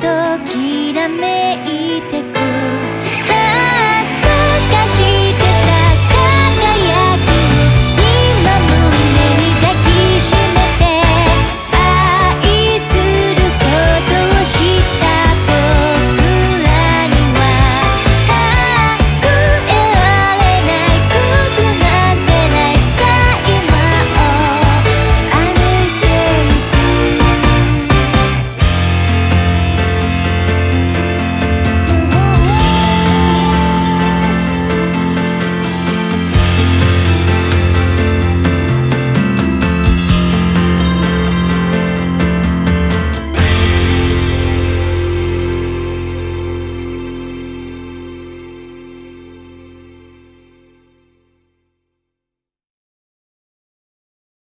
ときらめいて